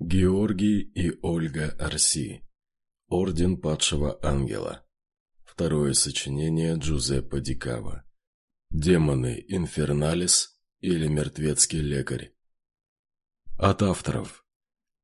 Георгий и Ольга Арси. Орден падшего ангела. Второе сочинение Джузеппе Дикава. Демоны Инферналис или Мертвецкий лекарь. От авторов.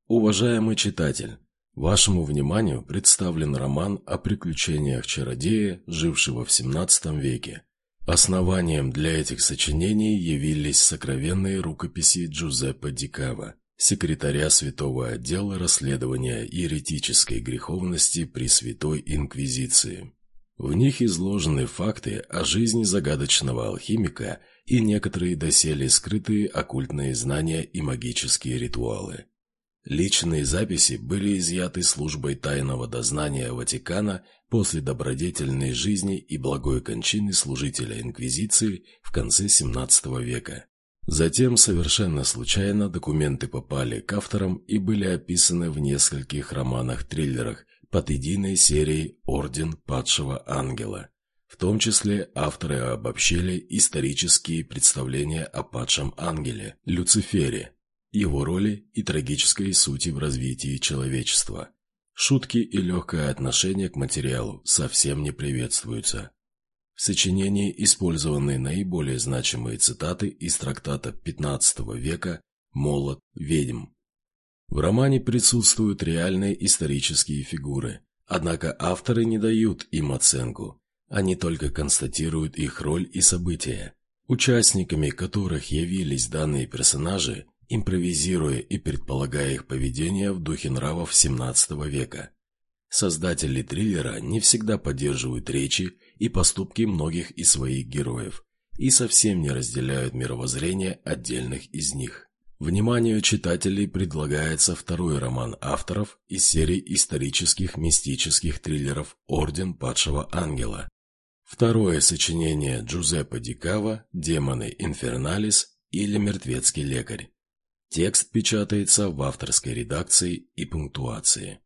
Уважаемый читатель, вашему вниманию представлен роман о приключениях чародея, жившего в XVII веке. Основанием для этих сочинений явились сокровенные рукописи Джузеппе Дикава секретаря Святого отдела расследования еретической греховности при Святой Инквизиции. В них изложены факты о жизни загадочного алхимика и некоторые доселе скрытые оккультные знания и магические ритуалы. Личные записи были изъяты службой тайного дознания Ватикана после добродетельной жизни и благой кончины служителя Инквизиции в конце XVII века. Затем, совершенно случайно, документы попали к авторам и были описаны в нескольких романах-триллерах под единой серией «Орден падшего ангела». В том числе авторы обобщили исторические представления о падшем ангеле, Люцифере, его роли и трагической сути в развитии человечества. Шутки и легкое отношение к материалу совсем не приветствуются. В сочинении использованы наиболее значимые цитаты из трактата XV века «Молот ведьм». В романе присутствуют реальные исторические фигуры, однако авторы не дают им оценку, они только констатируют их роль и события, участниками которых явились данные персонажи, импровизируя и предполагая их поведение в духе нравов XVII века. Создатели триллера не всегда поддерживают речи и поступки многих из своих героев и совсем не разделяют мировоззрение отдельных из них. Вниманию читателей предлагается второй роман авторов из серии исторических мистических триллеров «Орден падшего ангела». Второе сочинение Джузеппе Дикава «Демоны Инферналис» или «Мертвецкий лекарь». Текст печатается в авторской редакции и пунктуации.